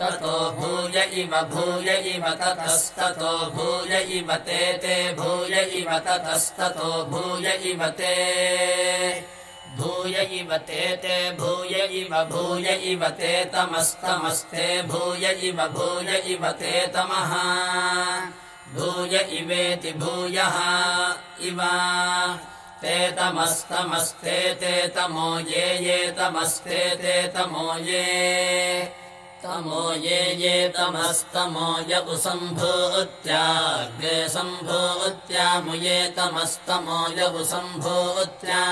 ततो भूय इव भूय इव ततस्ततो भूय इव ते ते भूय इव ततस्ततो भूय इव ते भूय इव ते ते भूय इव भूय इव ते तमस्तमस्ते भूय इव भूय इव ते तमः भूय इवेति भूयः इव ते तमस्तमस्ते ते तमो ये ये तमस्ते ते तमो ये तमो ये ये तमस्तमोय उसम्भूत्याग्रे सम्भूत्यामुये तमस्तमोय उसम्भूत्या।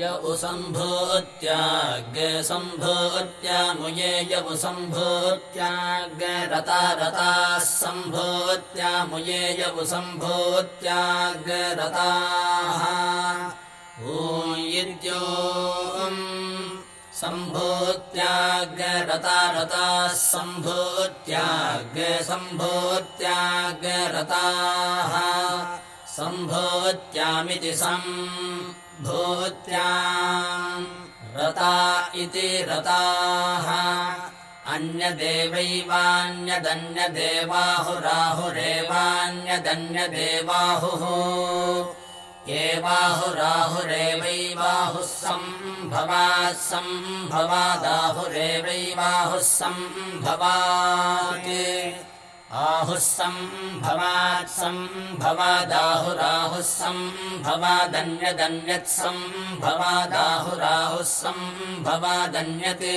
य उसम्भूत्याग्रे सम्भूत्यामुये य उसम्भूत्याग्रता रताः सम्भूत्यामुये य उसम्भूत्याग्रताः ॐ यद्यो सम्भूत्याग्रतारताः सम्भूत्याग्रसम्भूत्याग्रताः सम्भूत्यामिति सम्भूत्या रता इति रताः अन्यदेवैवान्यदन्यदेवाहुराहुरेवान्यदन्यदेवाहुः एवाहुराहुरेवैवाहुः सम्भवात् सम्भवादाहुरेवैवाहुः सम्भवात् आहुः सम्भवात् सम्भवादाहुराहुः सम्भवादन्यदन्यत् सम्भवादाहुराहुः सम्भवादन्यते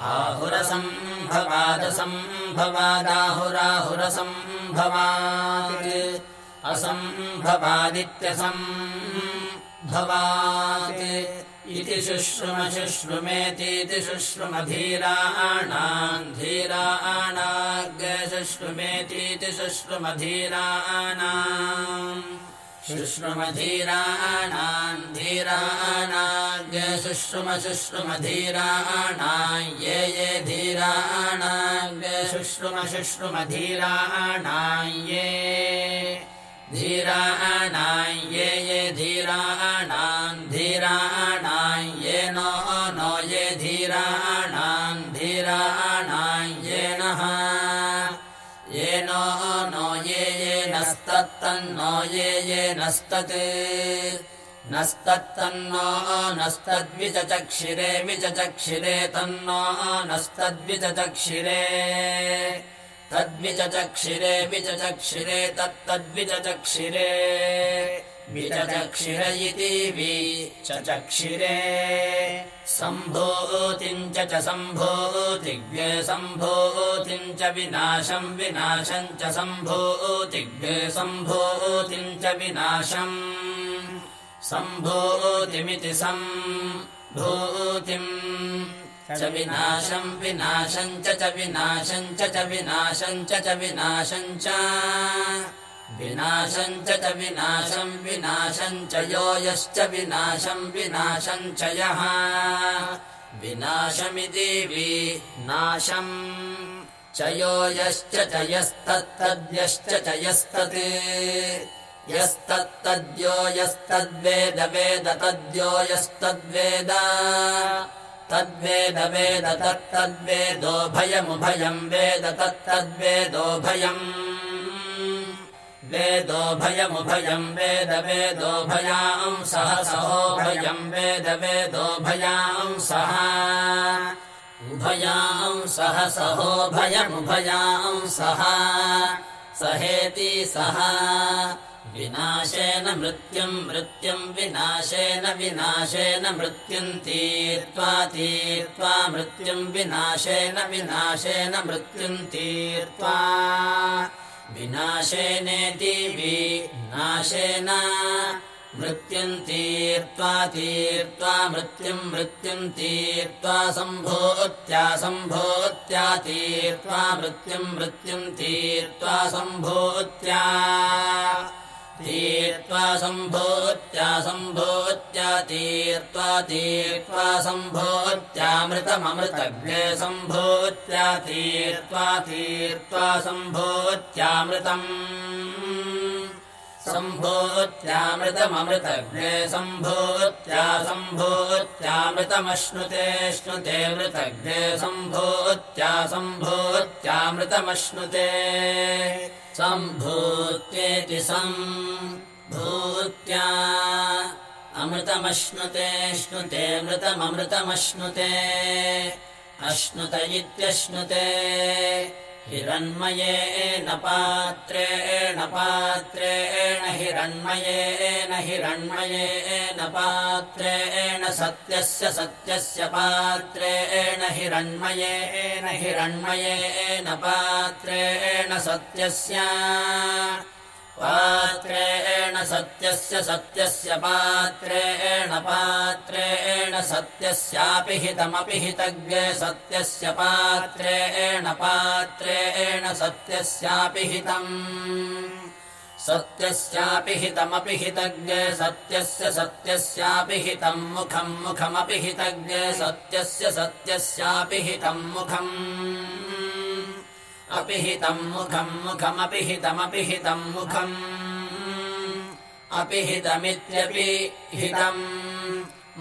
आहुरसम्भवादसम्भवादाहुराहुरसम्भवात्। असम्भवादित्यसम् भवात् इति शुश्रुमशुश्रुमेतीति शुश्रुमधीराणाम् धीराणाग्रशुश्रुमेतीति शुश्रुमधीराणाम् शुश्रुमधीराणाम् धीराणाग्रशुश्रुमशुश्रुमधीराणाम् ये ये धीराणाग्रशुश्रुमशुश्रुमधीराणाम् ये धीराणाम् ये ये नस्तत्। नस्तत्तन्नो नस्तद्विचचक्षिरे विचचक्षिरे तन्नो नस्तद्विचचक्षिरे तद्विचचक्षिरे विचचक्षिरे तत्तद्विचचक्षिरे विचचक्षिर इति सम्भूतिम् च च सम्भूतिग्रे सम्भूतिम् च विनाशम् विनाशम् च सम्भूतिग्रे सम्भूतिम् च विनाशम् सम्भूतिमिति सम्भूतिम् च विनाशम् विनाशम् च च विनाशम् च च विनाशम् च च विनाशम् च। विनाशम् च च विनाशम् विनाशम् च यो यश्च विनाशम् विनाशम् च यः। विनाशमिति विनाशम् च यो यश्च च यस्तत्तद्यश्च च यस्तत्। यस्तत्तद्यो यस्तद्वेद वेद तद्यो यस्तद्वेद तद्वेद वेद तत्तद्वेदोभयमुभयम् वेद तत्तद्वेदोभयम् वेदोभयमुभयम् वेद वेदोभयाम् सह सहोभयम् वेद वेदोभयाम् सह उभयाम् सह सहोभयमुभयाम् सह सहेति सह विनाशेन मृत्युम् मृत्युम् विनाशेन विनाशेन मृत्युम् तीर्त्वा तीर्त्वा मृत्युम् विनाशेन विनाशेन मृत्युम् तीर्त्वा। विनाशेनेति विनाशेन मृत्युम् तीर्त्वा तीर्त्वा मृत्युम् मृत्युम् तीर्त्वा सम्भोत्या सम्भोत्या तीर्त्वा मृत्युम् मृत्युम् तीर्त्वा सम्भोत्या तीर्त्वा सम्भोत्या सम्भोत्या तीर्त्वा तीर्त्वा सम्भोत्यामृतममृतज्ञे सम्भोत्या तीर्त्वा तीर्त्वा सम्भोत्यामृतम् सम्भोत्यामृतममृतज्ञे सम्भोत्या सम्भोत्यामृतमश्नुते श्नुते मृतज्ञे सम्भोत्या सम्भोत्यामृतमश्नुते सम्भूत्येति सम्भूत्या अमृतमश्नुते श्नुते मृतममृतमश्नुते अश्नुत इत्यश्नुते हिरण्मयेन पात्रेण पात्रेण हिरण्मयेन हिरण्मयेन पात्रेण सत्यस्य सत्यस्य पात्रेण हिरण्मयेन हिरण्मयेन पात्रेण सत्यस्य पात्रेण सत्यस्य सत्यस्य पात्रेण पात्रेण सत्यस्यापि हितमपि हितज्ञे सत्यस्य पात्रेण पात्रेण सत्यस्यापि हितम्। सत्यस्यापि हितमपि हितज्ञे सत्यस्य सत्यस्यापि हितम् मुखम् मुखमपि हितज्ञे सत्यस्य सत्यस्यापि हितम् मुखम्। अपि हितम् मुखम् मुखमपि हितमपि हितम् मुखम्। अपि हितमित्यपि हितम्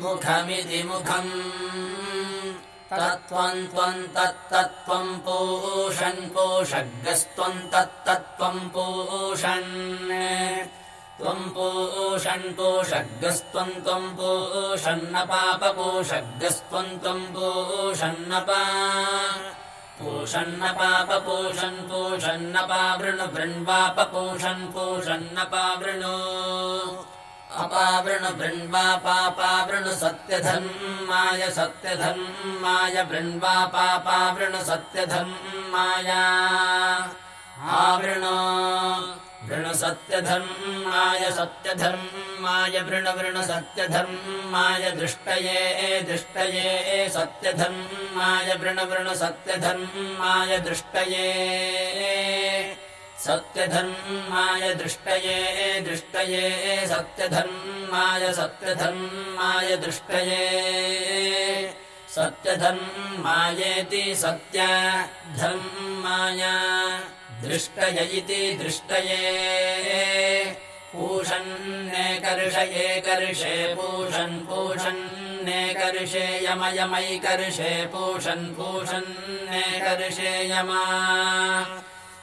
मुखमिति मुखम् तत्त्वम् त्वम् तत्तत्त्वम् पूषन्। पोषग्गस्त्वम् तत्तत्त्वम् पूषन् त्वम् पूषन् पोषग्गस्त्वम् त्वम् पूषन्न पापपोषग्गस्त्वम् त्वम् पूषन्नपा पूषन्न पापपूषन् पूषन्न पावृणु वृण्वापपूषन् पूषन्न पावृणु अपावृणु वृण्वा पापावृणु सत्यधर्माय सत्यधर्माय वृण्वा पापावृणु सत्यधर्माया आवृणु वृणु सत्यधर्माय सत्यधर्माय वृण वृणु सत्यधर्माय दृष्टये दृष्टये सत्यधर्माय वृण वृणु सत्यधर्माय दृष्टये सत्यधर्माय दृष्टये दृष्टये सत्यधर्माय सत्यधर्माय दृष्टये सत्यधर्मायेति सत्यधर्माय दृष्टय इति दृष्टये पूषन्ने कर्षे पूषन् पूषन्ने कर्षे यमयमैकर्षे पूषन् पूषन्ने कर्षे यमा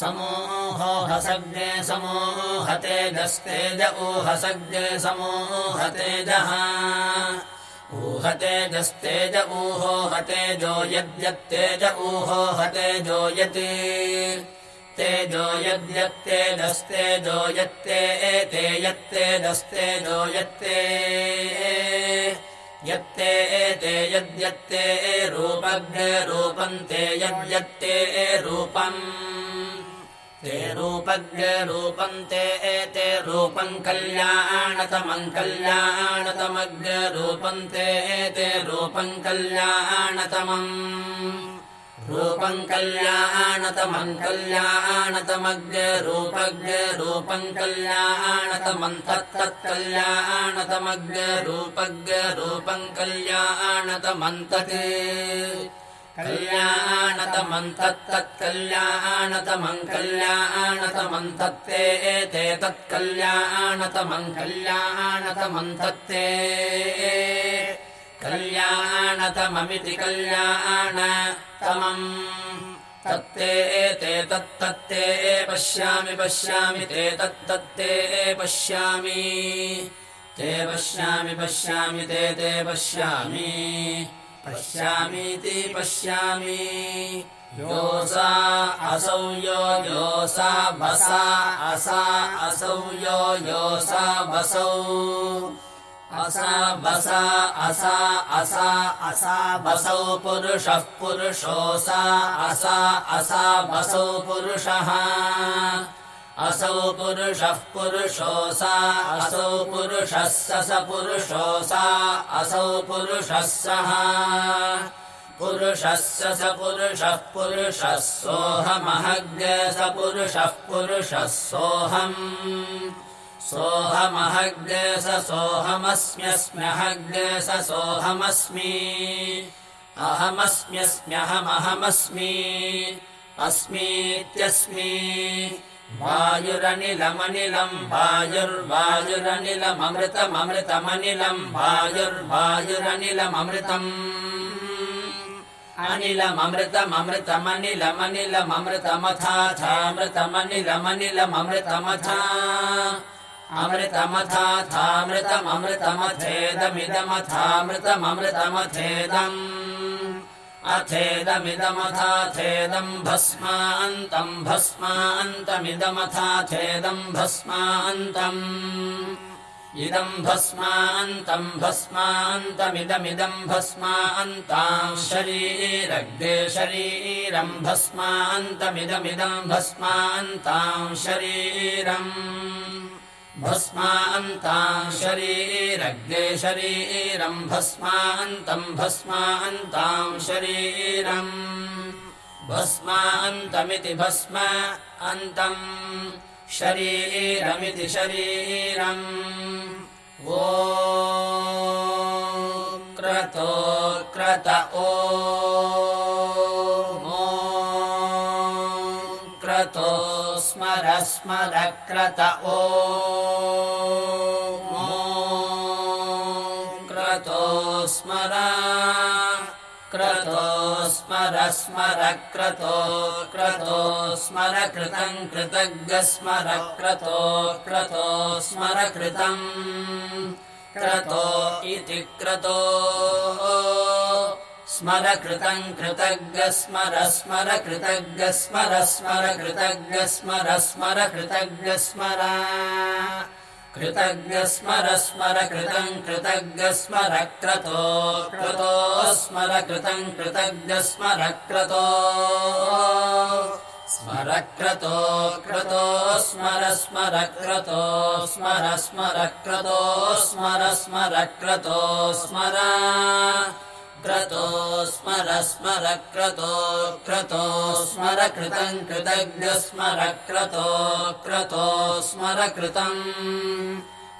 समूह हसग् समूहतेजस्तेज ऊहसग् समूहतेजः ऊहतेजस्तेज ऊहो हतेजो यद्यत्तेज ऊहो हतेजो यत्। तेजो यद्यत्तेजस्तेजो यत्ते एते यत्तेजस्तेजो यत्ते। यत्ते एते यद्यत्ते रूपज्ञरूपन्ते यद्यत्ते रूपम् ते रूपज्ञरूपन्ते एते रूपम् कल्याणतमम् कल्याणतमज्ञरूपन्ते एते रूपम् कल्याणतमम् रूपम् कल्याणतमम् कल्याणतमग् रूपज्ञ रूपम् कल्याणतमम् तत्तत्कल्याणतमग् रूपज्ञ रूपम् कल्याणतमम् तत् कल्याणतमम् तत्तत्कल्याणतमम् कल्याणतमम् तत्ते एते तत्कल्याणतमम् कल्याणतमम् तत्ते कल्याणतममिति कल्याणतमम् तत्ते एते तत्तत्ते पश्यामि पश्यामि ते तत्तत्ते पश्यामि ते पश्यामि पश्यामि ते ते पश्यामि पश्यामीति पश्यामि। योसा असौ यो योसा वसा असा असौ यो योसा वसौ। असा बसा असा असा असा बसौ पुरुषः पुरुषोऽसा असा असा बसौ पुरुषः असौ पुरुषः पुरुषोऽसा असौ पुरुषः स पुरुषोऽसा असौ पुरुषः सः। पुरुषः स पुरुषः पुरुषः सोऽहमहग् स पुरुषः पुरुषः सोऽहम्। सोऽहमहग् स सोऽहमस्म्यस्म्यहग् स सोऽहमस्मि। अहमस्म्यस्म्यहमहमस्मि। अस्मीत्यस्मि वायुरनिलमनिलम् वायुर्वायुरनिलममृतममृतमनिलम् वायुर्वायुरनिलममृतम्। अनिलममृतममृतमनिलमनिलममृतमथाथामृतमनिलमनिलममृतमथा अमृतमथाथामृतममृतमथेदमिदमथामृतममृतमथेदम् अथेदमिदमथाथेदम् भस्मान्तम् भस्मान्तमिदमथाथेदम् भस्मान्तम् इदम् भस्मान्तम् भस्मान्तमिदमिदम् भस्मान्ताम् शरीरग्रे शरीरम् भस्मान्तमिदमिदम् भस्मान्ताम् शरीरम् भस्मान्ताम् शरीरग्रे शरीरम् भस्मान्तम् भस्मान्ताम् शरीरम् भस्मान्तमिति भस्म अन्तम् शरीरमिति शरीरम् ओ क्रतो क्रत ओ क्रत ओ क्रतो स्मर क्रतो स्मर स्मर क्रतो स्मर कृतम् कृतज्ञ स्मर क्रतो क्रतो स्मर कृतम् क्रतो इति क्रतो स्मर कृतम् कृतज्ञ स्मर स्मर कृतज्ञ स्मर स्मर कृतज्ञ स्मर स्मर कृतज्ञ स्मर कृतज्ञ स्मर स्मर कृतम् कृतज्ञ स्मर क्रतो क्रतो स्मर कृतम् कृतज्ञ स्मर क्रतो स्मर क्रतो क्रतो स्मर स्मर क्रतो स्मर स्मर क्रतो स्मर स्मर क्रतो स्मर क्रतो स्मर स्मर क्रतो क्रतो स्मर कृतम् कृतज्ञ स्मर क्रतो क्रतो स्मर कृतम्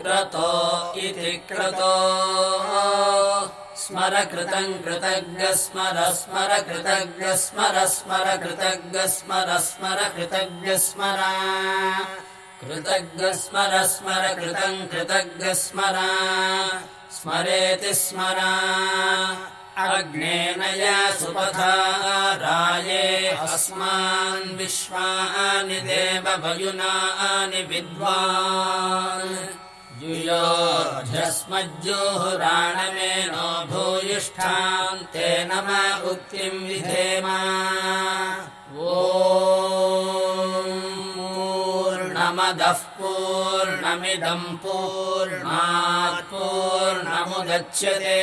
क्रतो इति क्रतो स्मर कृतम् कृतज्ञ स्मर स्मर कृतज्ञ स्मर स्मर कृतज्ञ स्मर स्मर कृतज्ञ स्मर कृतज्ञ स्मर स्मर कृतम् कृतज्ञ स्मर स्मरेति स्मर अग्नेन या सुपथा राये अस्मान् विश्वानि देवयुनानि विद्वान्। युयोध्यस्मज्जोहुराणमेनो भूयिष्ठान् तेन मा उक्तिम् विधेम। पूर्णमदः पूर्णमिदम् पूर्णात् पूर्णमुदच्यते